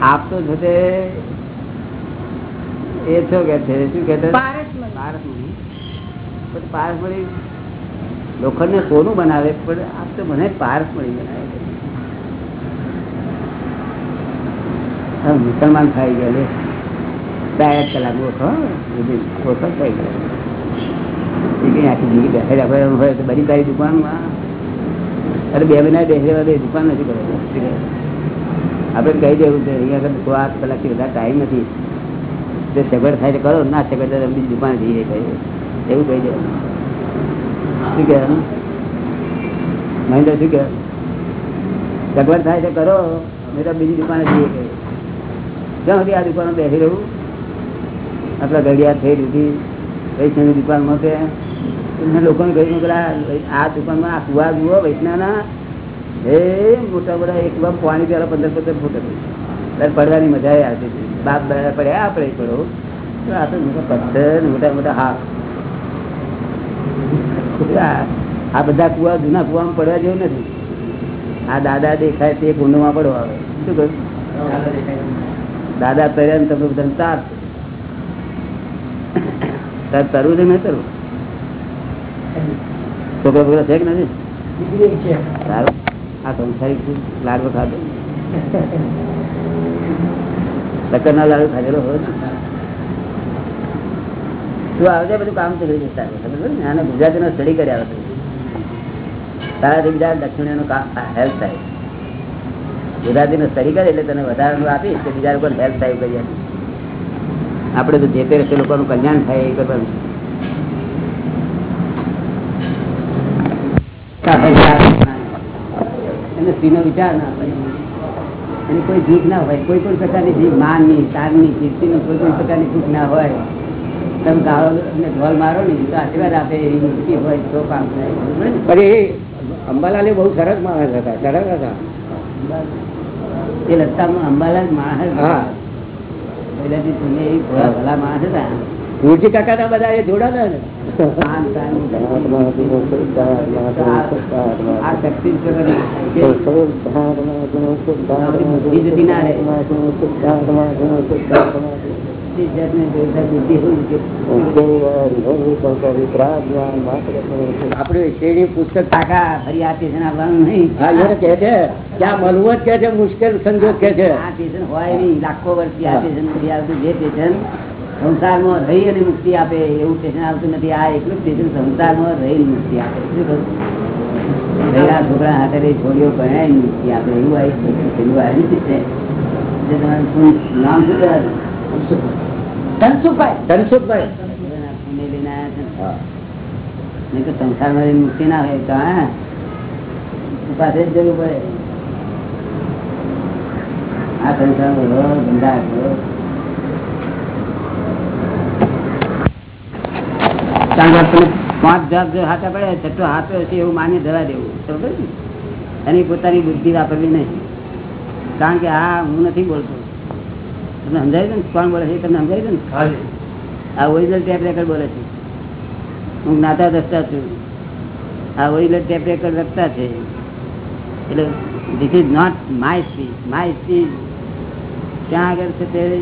આપ તો છે તે એ છો કે છે શું કે પારસ મળી લોખંડ ને સોનું બનાવે પણ આપ તો મને પારસમણી બનાવે મુસલમાન થઈ ગયા ડાયરેક્ટ કલાક ઓછો ઓછો થઈ ગયા બધી તારી દુકાનમાં. અરે બે મહિના તો એ દુકાન નથી કરે આપણે કહી દેવું છે, અહીંયા આગળ સો આઠ કલાકથી વધારે ટાઈમ નથી. જો સગવડ થાય તો કરો, ના સગવડ બીજી દુકાન જઈએ કહીએ એવું કહી દેવું. શું કહેવાનું? મહેન્દ્ર, શું કહેવાનું? સગવડ થાય તો કરો, નહીં તો બીજી દુકાને જઈએ કહીએ જ્યાં સુધી આ દુકાનો બેસી રહું, આપણા ઘડિયાળ થઈ દીધી વૈષ્ણવની દુકાનમાં કે લોકોને કહ્યું કે આ દુકાનમાં આ કુવા જુઓ, વૈષ્ણવના. એ મોટા મોટા એક બાપ પાણી પેલા પંદર પંદર ફૂટ હતું. ત્યારે પડવાની મજા આવતી હતી. બાપ બધા પડ્યા આપણે પડો. આ તો પથ્થર મોટા મોટા હા. આ- આ બધા કુવા જૂના કુવામાં પડવા જેવું નથી. આ દાદા દેખાય તે કુંડમાં પડવા આવે. શું કહ્યું? દાદા તર્યા ને તમે બધા તાર તાર તરવું છે નહીં તરવું? છોકરા બોકરા છે કે નથી? સારું. આ સંસારી લાડવો ખાધો લકર ના લાડુ ખાધેલો હોય તું આવજે બધું કામ તો થઈ જશે ખબર છે ને સ્ટડી કર્યા હતો તારાથી બીજા દક્ષિણીનું કામ હેલ્પ થાય. ગુજરાતીનો સ્ટડી કરે એટલે તને વધારાનું આપીશ કે બીજા લોકોને હેલ્પ થાય કરી આપીશ. આપણે તો જે તે રીતે લોકોનું કલ્યાણ થાય એ કરવાનું. એને સ્ત્રીનો વિચાર ના હોય. અને કોઈ ભીખ ના હોય કોઈ પણ પ્રકારની ભીખ માનની તારની કીર્તિની કોઈ પણ પ્રકારની ભીખ ના હોય. તમે ગાળો અને ઢોલ મારો ને તો આશીર્વાદ આપે એવી મૂર્તિ હોય તો કામ થાય. એ અંબાલાલ બહુ સરસ માણસ હતા સરસ હતા. એ લત્તામાં અંબાલાલ માણસ હા. પહેલાથી તમે એ ભલા માણસ હતા. ગુરજી કાકા ના બધા એ ને? આપડે શેરડી પુસ્તક કાકા ફરી આ ટેશન આવવાનું નહીં. કે છે. ત્યાં મળવું જ કે છે મુશ્કેલ સંજોગ કે છે. આ ટેશન હોય નહીં. લાખો વર્ષથી આ ટેશન આવતું જે સ્ટેશન. સંસારમાં રહી અને મુક્તિ આપે એવું સ્ટેશન આવતું નથી. આ એકલું સ્ટેશન સંસારમાં રહી મુક્તિ આપે. શું કહું? રહેલા છોકરા હાથે રહી છોડીઓ ભણાય મુક્તિ આપે. એવું આ સ્ટેશન પેલું આવ્યું છે. જે તમારું શું નામ શું કહેવાય? ધનસુખભાઈ. ધનસુખભાઈ. પુણે લઈને આવ્યા છે હા. નહીં તો સંસારમાં રહી મુક્તિ ના હોય તો હા. પાસે જ જવું પડે. આ સંસારમાં રહો ધંધા કરો કારણ કે આપણે પાંચ જાત જો હાથા પડે છઠ્ઠો હાથો હશે એવું માની ધરા દેવું. સમજ ને એની પોતાની બુદ્ધિ વાપરવી નહીં. કારણ કે આ હું નથી બોલતો. તમને સમજાય છે ને કોણ બોલે છે? તમને સમજાય છે ને? આ ઓરિજિનલ ટેપ રેકર્ડ બોલે છે. હું જ્ઞાતા દસતા છું. આ ઓરિજિનલ ટેપ રેકર્ડ લખતા છે. એટલે this is not my speech my speech ત્યાં આગળ છે તે?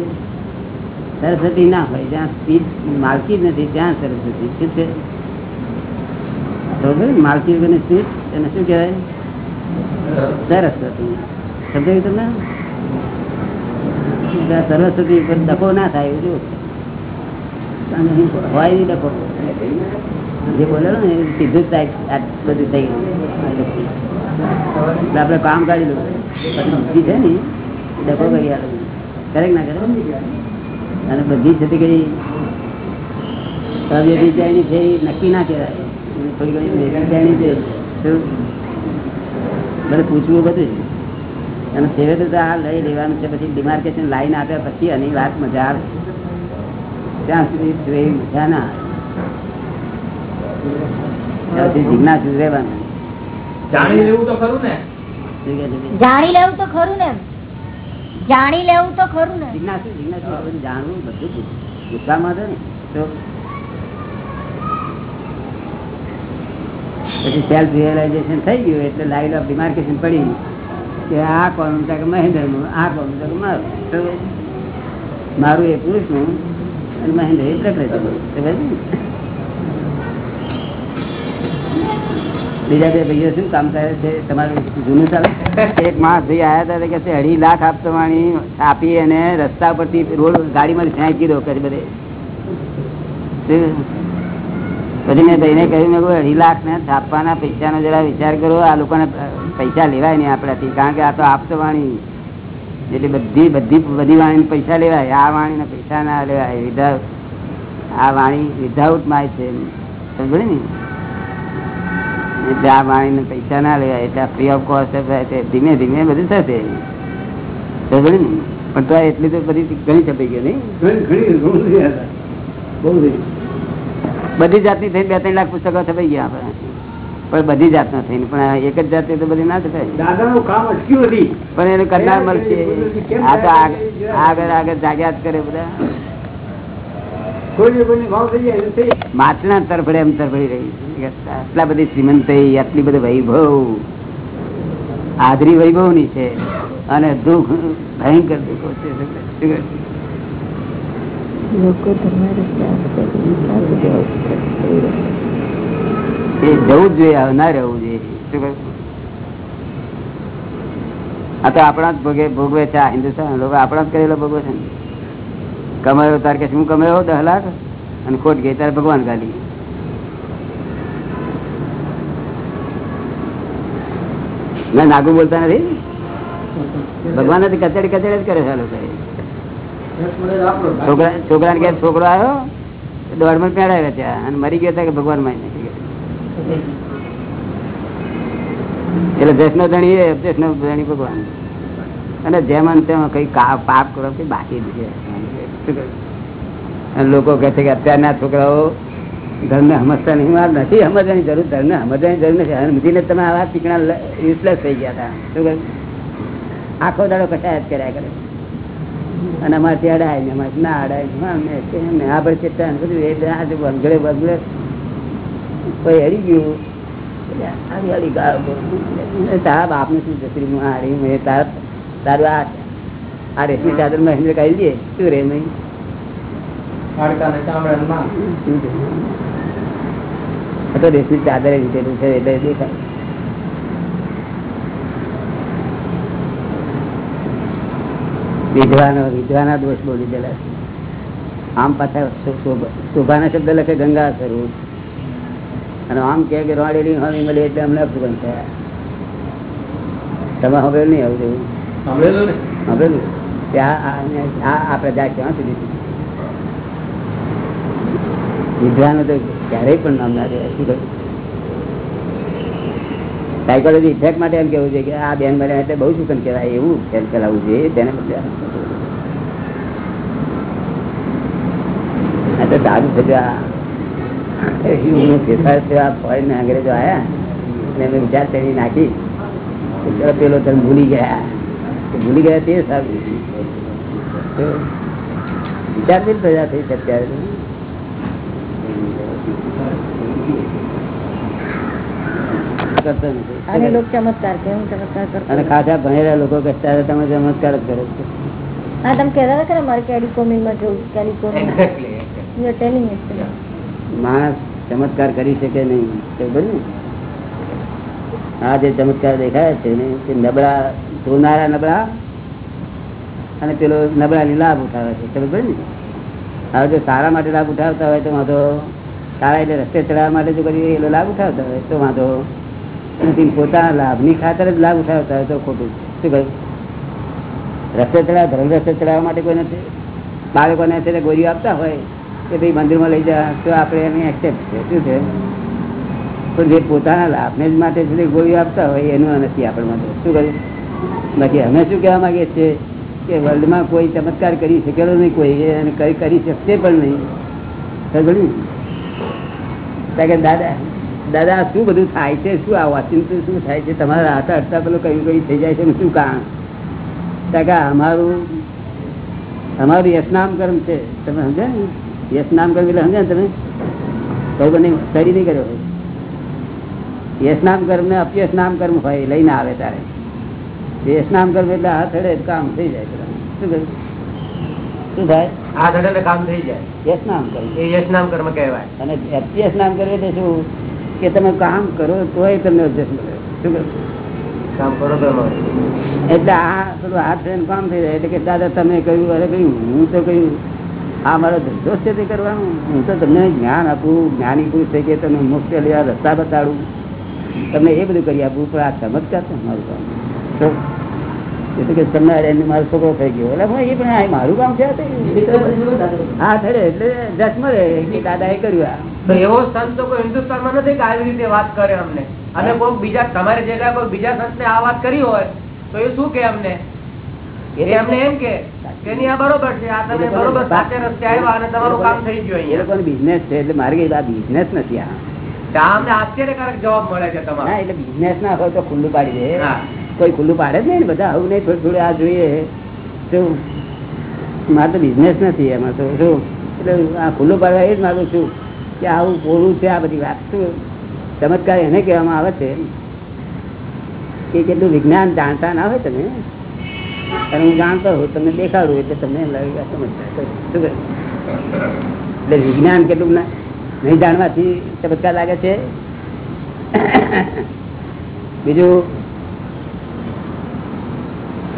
સરસ્વતી ના હોય, જ્યાં સ્પીડ માલકી જ નથી, ત્યાં સરસ્વતી. શું છે? બરોબર? માલકી વગરની સ્પીચ એને શું કહેવાય? સરસ્વતી. સમજાયું તમને? સરસ્વતી ઉપર ડકો ના થાય, એવું જો હોય નહીં ડકો જે બોલે ને, એ સીધું જ થાય બધું થઈ ગયું. આપણે કામ કાઢી લઉં પછી છે ને ડકો કરી આવે કરે ના કરે? અને બધી છે તે કઈ છે એ નક્કી ના કહેવાય. થોડી ઘણી વ્યભિચારની છે બધું પૂછવું બધું. અને છેવટે તો આ લઈ લેવાનું છે પછી ડિમાર્કેશન લાઈન આપ્યા પછી એની વાત મજા આવે. ત્યાં સુધી મજા ના આવે. સુધી જિજ્ઞાસુ રહેવાનું. જાણી લેવું તો ખરું ને? જાણી લેવું તો ખરું ને જાણી લેવું તો ખરું ને. જિજ્ઞાસુ જિજ્ઞાસુ જાણવું બધું ગુસ્સામાં છે ને, તો પછી સેલ્ફ રિયલાઇઝેશન થઈ ગયું એટલે લાઈન ઓફ ડિમાર્કેશન પડી કે આ કોનું કે મહેન્દ્રનું, આ કોનું કે મારું. તો મારું એ પુરુષનું અને મહેન્દ્ર એ પ્રકૃતિ બીજા બે ભાઈઓ શું કામ કરે છે? તમારું જૂનું ચાલે? એક માણસ ભાઈ આવ્યા હતા કે અઢી લાખ આપતો વાણી આપી અને રસ્તા પરથી રોડ ગાડીમાં ફેંકી દો કરી બધે. પછી મેં ભાઈને કહ્યું મેં અઢી લાખ ને છાપવાના પૈસાનો જરા વિચાર કરો આ લોકોને પૈસા લેવાય નહીં આપણાથી કારણ કે આ તો આપતો વાણી. એટલે બધી બધી બધી વાણી પૈસા લેવાય આ વાણીને પૈસા ના લેવાય વિધાઉટ આ વાણી વિધાઉટ માય છે સમજે ને? એટલે આ વાણીને પૈસા ના લેવાય એટલે ફ્રી ઓફ કોસ્ટ ધીમે ધીમે બધું થશે. પણ તો એટલી તો બધી ઘણી છપાઈ ગયો નહીં? થઈ. બધી જાતની થઈને બે ત્રણ લાખ પુસ્તકો છપાઈ ગયા આપણે. પણ બધી જાતના થઈને પણ એક જ જાતની તો બધી ના છપાય દાદાનું કામ અટક્યું નથી. પણ એને કરનાર મળશે. આ તો આગળ આગળ જાગ્યા જ કરે બધા. માટલા તરફડે એમ તરફડી રહી. આટલા બધી શ્રીમંતી આટલી બધી વૈભવ, આદરી વૈભવની છે. અને દુઃખ, ભયંકર દુઃખો છે. એ જવું જોઈએ ના રહેવું જોઈએ. આ તો આપણા જ ભોગે ભોગવે છે, આ હિન્દુસ્તાન લોકો આપણા જ કરેલો ભોગવે છે ને? કમાયો, તાર કે શું કમાયો? દસ લાખ. અને ખોટ ગઈ, તારે ભગવાન ગાલી. ના, નાગુ બોલતા નથી? ભગવાન કચેડી કચેડી જ કરે છે લોકો. છોકરા ને ક્યાં છોકરો આવ્યો દોઢમાં પેડાવ્યા ત્યાં. અને મરી ગયો કે ભગવાનમાં એટલે દેશનો ધણી એ ધણી ભગવાન. અને જેમ તેમાં કઈ પાપ કરો કઈ બાકી છે. લોકો કહે છે કે અત્યારના છોકરાઓ ધર્મને સમજતા નહીં. વાત નથી સમજવાની જરૂર. ધર્મને સમજવાની જરૂર નથી. સમજીને તમે આવા ચીકણા યુઝલેસ થઈ ગયા હતા શું કહ્યું આખો દાડો કટાયત કર્યા કરે. અને અમારથી અડાય ને અમારે ના અડાય ને. આ બધું એ વગડે વંગડે કોઈ હરી ગયું. તારા બાપને શું જતરી હું હારી તારું આ આ રેશમી ચાદર કાઢી શું રે મેં ચામડા ને માંસ. શું છે? આ તો રેશમી ચાદર લીધેલું છે એટલે દેખાય. વિધવાનો વિધવાના દોષ બોલી દેલા આમ પાછા શોભાના શબ્દ લખે ગંગા સ્વરૂપ. અને આમ કે રોડેલી હોવી મળી એટલે અમને અપશુકન થયા. તમે હવે નહીં આવું જેવું સાંભળેલું ને સાંભળેલું? આ પ્રજા ક્યાં સુધી? વિદ્વાનો તો ક્યારેય પણ નામ ના સાયકોલોજી ઇફેક્ટ માટે એમ કેવું છે કે આ બેન બને એટલે બહુ શું કહેવાય? એવું ફેલ કરાવવું જોઈએ તેને આ તો સારું ફેરફાર છે? ફોરેન અંગ્રેજો આવ્યા અને એમને વિચાર તેની નાખી. પેલો તમે ભૂલી ગયા. ભૂલી ગયા તે સારું. તો પ્રજા થઈ છે અત્યારે? અને ચમત્કાર ખાસા ભણેલા લોકો તમે જ કરો છો. હા તમે કહેતા ખરા મારે કેલિકોમિલમાં જવું ટેલિંગ માણસ ચમત્કાર કરી શકે નહીં આ જે ચમત્કાર દેખાય છે ને તે નબળા ધોનારા નબળા અને પેલો નબળાની લાભ ઉઠાવે છે. ખબર ને? હવે જો સારા માટે લાભ ઉઠાવતા હોય તો વાંધો સારા એટલે રસ્તે ચડાવવા માટે જો કરી એનો લાભ ઉઠાવતા હોય તો વાંધો નથી. પોતાના લાભની ખાતર જ લાભ ઉઠાવતા હોય તો ખોટું. શું કહ્યું? રસ્તે ચડાવ, ધર્મ રસ્તે ચડાવવા માટે કોઈ નથી. બાળકોને તે ગોળીઓ આપતા હોય કે ભાઈ મંદિરમાં લઈ જા, તો આપણે એને એક્સેપ્ટ છે. શું છે? પણ જે પોતાના લાભને જ માટે ગોળીઓ આપતા હોય એનું નથી આપણે માટે. શું કર્યું બાકી અમે શું કહેવા માંગીએ છીએ કે વર્લ્ડમાં કોઈ ચમત્કાર કરી શકેલો નહીં, કોઈ અને કઈ કરી શકશે પણ નહીં. કારણ કે દાદા દાદા, શું બધું થાય છે? શું આ વાંચીને શું થાય છે? તમારા હાથા અડતા પેલું કયું કયું થઈ જાય છે શું કારણ? કે અમારું અમારું યશનામ કર્મ છે. તમે સમજે ને? યશનામ કર્મ એટલે સમજ્યા ને તમે? કઈ બને સરી નહીં કર્યો યશનામ કર્મ ને અપયશ કર્મ હોય, લઈને આવે તારે યશનામ કરવું એટલે હાથ અડે કામ થઈ જાય શું શું થાય? આ ધડે કામ થઈ જાય. યશનામ કર્મ એ યશ નામ કર્મ કહેવાય. અને અપયશ નામ કર્મ એટલે શું? કે તમે કામ કરો તોય તમને અભ્યાસ મળે. શું કામ કરો તો એટલે આ પેલું હાથ થઈને કામ થઈ જાય. એટલે કે દાદા તમે કહ્યું અરે કહ્યું હું તો કહ્યું આ મારો ધંધો છે તે કરવાનું. હું તો તમને જ્ઞાન આપું જ્ઞાની પુરુષ થઈ કે તમે મુક્ત લેવા રસ્તા બતાડું. તમને એ બધું કરી આપું પણ આ ચમત્કાર છે મારું કામ. તો એટલે કે તમને એને મારો છોકરો થઈ ગયો. એટલે એ પણ મારું કામ છે હા થડે એટલે જશ્મ રે દાદા એ કર્યું આ. એવો સંત તો કોઈ હિન્દુસ્તાનમાં નથી કે આવી રીતે વાત કરે અમને. અને કોઈ બીજા તમારી જગ્યાએ કોઈ બીજા સંત આ વાત કરી હોય તો એ શું કે અમને? એ અમને એમ કે કે નહીં, આ બરોબર છે આ તમે બરોબર સાચે રસ્તે આવ્યા અને તમારું કામ થઈ ગયું એ બિઝનેસ છે એટલે મારે બિઝનેસ નથી આ. આશ્ચર્યકારક જવાબ મળે છે તમારે. એટલે બિઝનેસ ના હોય તો ખુલ્લું પાડી દે. કોઈ ખુલ્લું પાડે જ નહીં બધા? આવું નહીં, થોડું થોડું આ જોઈએ. શું? મારે તો બિઝનેસ નથી એમાં તો. શું? એટલે આ ખુલ્લું પાડવા એ જ માગું છું કે આવું પોલું છે, આ બધી વાત શું? ચમત્કાર એને કહેવામાં આવે છે. કે કેટલું વિજ્ઞાન જાણતા ના હોય તમે. અને હું જાણતો હોઉં, તમને દેખાડું એટલે તમને લાગે એટલે વિજ્ઞાન કેટલું નહીં જાણવાથી ચમત્કાર લાગે છે. બીજું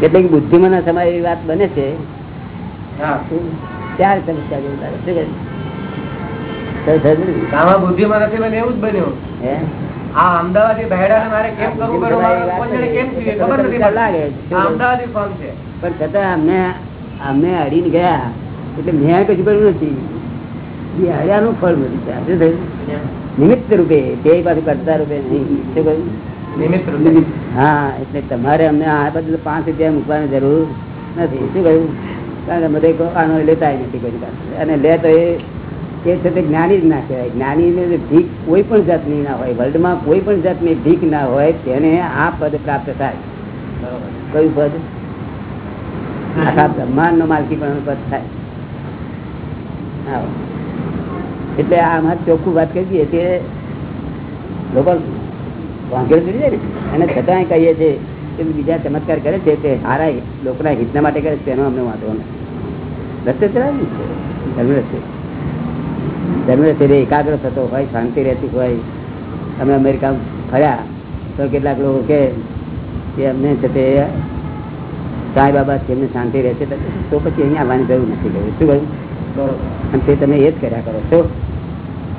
કેટલીક બુદ્ધિમાં સમય એવી વાત બને છે. જેવું ને? પણ છતાં અમને અમે અડીને ગયા. એટલે મેં કશું કર્યું નથી. એ હર્યાનું ફળ મળ્યું છે. શું થયું? નિમિત્ત રૂપે. બે પાછું કરતા રૂપે નહીં. શું કહ્યું? નિમિત્ત રૂપે. હા, એટલે તમારે અમને આ બધું પાંચ રૂપિયા મૂકવાની જરૂર નથી. શું કહ્યું? કારણ કે આનો લેતા નથી કોઈ અને લે તો એ છે તે જ્ઞાની જ ના કહેવાય. જ્ઞાનીને ભીખ કોઈ પણ જાતની ના હોય, વર્લ્ડમાં કોઈ પણ જાતની ભીખ ના હોય, તેને આ પદ પ્રાપ્ત થાય. કયું પદ? આખા બ્રહ્માંડ નો માલકી પણ પદ થાય. એટલે આમાં ચોખ્ખું વાત કરી દઈએ કે લોકો વાંકડ ચડી જાય અને છતાંય કહીએ છીએ કે બીજા ચમત્કાર કરે છે તે સારા લોકોના હિતના માટે કરે છે તેનો અમને વાંધો નથી. રસ્તે ચલાવી છે. ધર્મ રસ્તે ધર્મ એકાગ્ર થતો હોય શાંતિ રહેતી હોય અમે અમેરિકા ફર્યા તો કેટલાક લોકો કે અમને છે તે સાંઈ બાબા છે એમને શાંતિ રહેશે તો પછી અહીંયા આવવાની જરૂર નથી કહ્યું શું કહ્યું? અને તે તમે એ જ કર્યા કરો છો.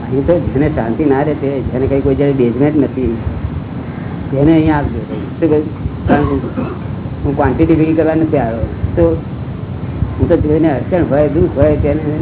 અહીં તો જેને શાંતિ ના રહે તે જેને કઈ કોઈ જયારે બેઝમેન્ટ નથી તેને અહીંયા આવજો. શું કહ્યું હું ક્વોન્ટિટી ભેગી કરવા નથી આવ્યો. તો હું તો જોઈને અડચણ હોય દુઃખ હોય તેને